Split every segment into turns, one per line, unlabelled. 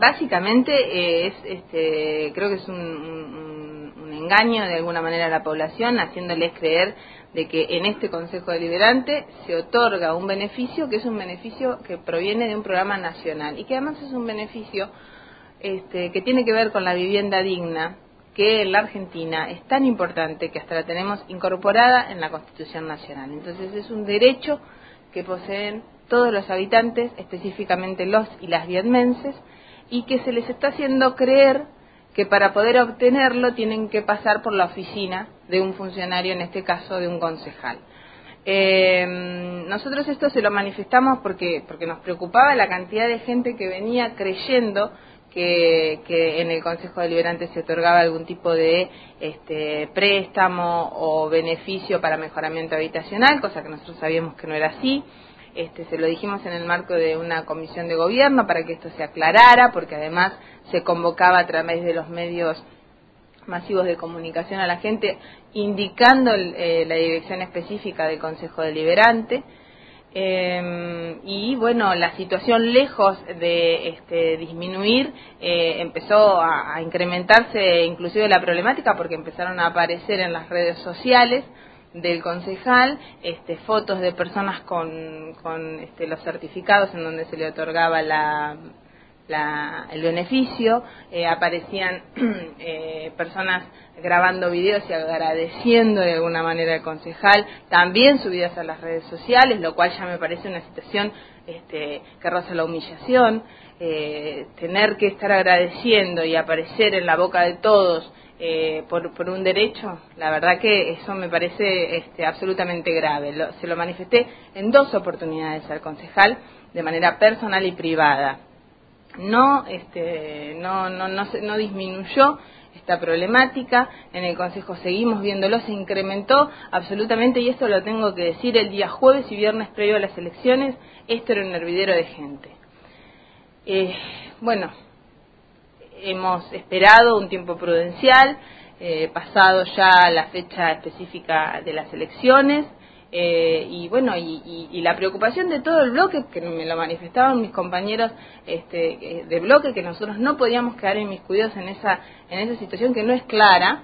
básicamente eh, es, este, creo que es un, un, engaño de alguna manera a la población, haciéndoles creer de que en este Consejo Deliberante se otorga un beneficio que es un beneficio que proviene de un programa nacional y que además es un beneficio este, que tiene que ver con la vivienda digna, que en la Argentina es tan importante que hasta la tenemos incorporada en la Constitución Nacional. Entonces es un derecho que poseen todos los habitantes, específicamente los y las vietmenses, y que se les está haciendo creer que para poder obtenerlo tienen que pasar por la oficina de un funcionario, en este caso de un concejal. Eh, nosotros esto se lo manifestamos porque, porque nos preocupaba la cantidad de gente que venía creyendo que, que, en el Consejo Deliberante se otorgaba algún tipo de este, préstamo o beneficio para mejoramiento habitacional, cosa que nosotros sabíamos que no era así. Este, se lo dijimos en el marco de una comisión de gobierno para que esto se aclarara, porque además se convocaba a través de los medios masivos de comunicación a la gente, indicando eh, la dirección específica del Consejo Deliberante. Eh, y bueno, la situación lejos de este, disminuir eh, empezó a, a, incrementarse inclusive la problemática porque empezaron a aparecer en las redes sociales del concejal este, fotos de personas con, con este, los certificados en donde se le otorgaba la, el beneficio, eh, aparecían eh, personas grabando videos y agradeciendo de alguna manera al concejal, también subidas a las redes sociales, lo cual ya me parece una situación este, que roza la humillación, eh, tener que estar agradeciendo y aparecer en la boca de todos por, por, un derecho, la verdad que eso me parece este, absolutamente grave. se lo manifesté en dos oportunidades al concejal, de manera personal y privada no, este, no, no, no, no disminuyó esta problemática, en el Consejo seguimos viéndolo, se incrementó absolutamente, y esto lo tengo que decir, el día jueves y viernes previo a las elecciones, esto era un hervidero de gente. Eh, bueno, hemos esperado un tiempo prudencial, eh, pasado ya la fecha específica de las elecciones, eh, y bueno, y, la preocupación de todo el bloque, que me lo manifestaban mis compañeros este, eh, de bloque, que nosotros no podíamos quedar inmiscuidos en esa, en esa situación que no es clara,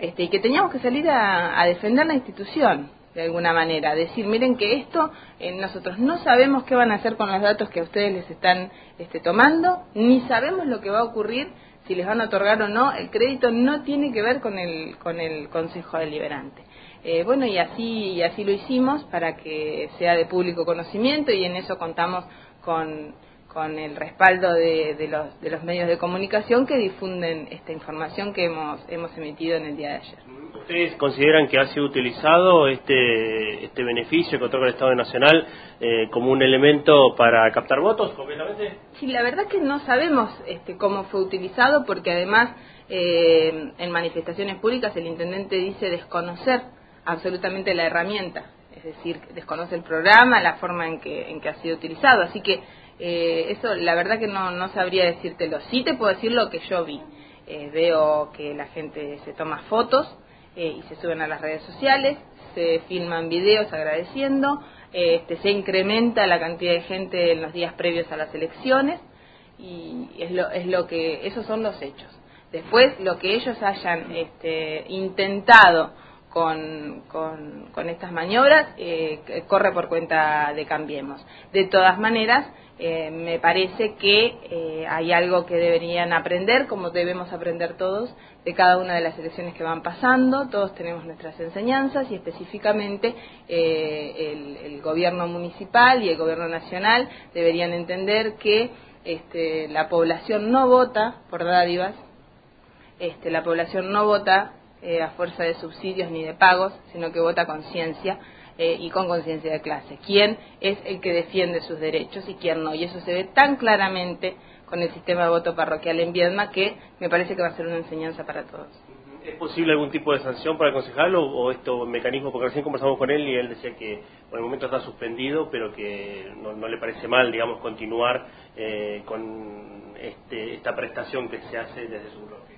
este, y que teníamos que salir a, defender la institución de alguna manera, decir, miren que esto eh, nosotros no sabemos qué van a hacer con los datos que a ustedes les están este, tomando, ni sabemos lo que va a ocurrir si les van a otorgar o no, el crédito no tiene que ver con el, con el Consejo Deliberante. Eh, bueno, y así, y así lo hicimos para que sea de público conocimiento y en eso contamos con, con el respaldo de, de, los, de los medios de comunicación que difunden esta información que hemos, hemos emitido en el día de ayer.
¿Ustedes consideran que ha sido utilizado este, este beneficio que otorga el Estado Nacional eh, como un elemento para captar votos completamente?
Sí, la verdad que no sabemos este, cómo fue utilizado porque además eh, en manifestaciones públicas el intendente dice desconocer absolutamente la herramienta, es decir, desconoce el programa, la forma en que, en que ha sido utilizado. Así que eh, eso, la verdad que no, no sabría decírtelo. Sí te puedo decir lo que yo vi. Eh, veo que la gente se toma fotos eh, y se suben a las redes sociales, se filman videos agradeciendo, este, se incrementa la cantidad de gente en los días previos a las elecciones y es lo, es lo que, esos son los hechos. Después, lo que ellos hayan este, intentado con, con, estas maniobras eh, corre por cuenta de Cambiemos. De todas maneras, eh, me parece que eh, hay algo que deberían aprender, como debemos aprender todos, de cada una de las elecciones que van pasando. Todos tenemos nuestras enseñanzas y específicamente el, el, gobierno municipal y el gobierno nacional deberían entender que este, la población no vota por dádivas, este, la población no vota eh, a fuerza de subsidios ni de pagos, sino que vota con ciencia eh, y con conciencia de clase. ¿Quién es el que defiende sus derechos y quién no? Y eso se ve tan claramente con el sistema de voto parroquial en Viedma que me parece que va a ser una enseñanza para todos.
¿Es posible algún tipo de sanción para el concejal o, esto mecanismo? Porque recién conversamos con él y él decía que por el momento está suspendido, pero que no, le parece mal, digamos, continuar eh, con este, esta prestación que se hace desde su bloque.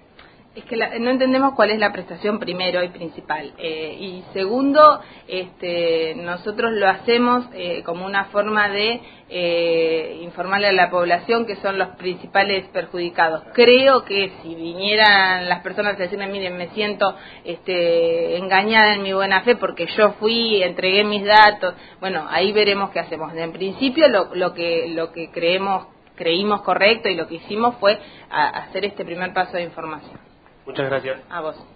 Es que no entendemos cuál es la prestación primero y principal. Eh, y segundo, este, nosotros lo hacemos eh, como una forma de eh, informarle a la población que son los principales perjudicados. Creo que si vinieran las personas a decirme, miren, me siento este, engañada en mi buena fe porque yo fui, entregué mis datos, bueno, ahí veremos qué hacemos. En principio, lo, lo que, lo que creemos creímos correcto y lo que hicimos fue hacer este primer paso de información.
Muchas gracias.
A vos.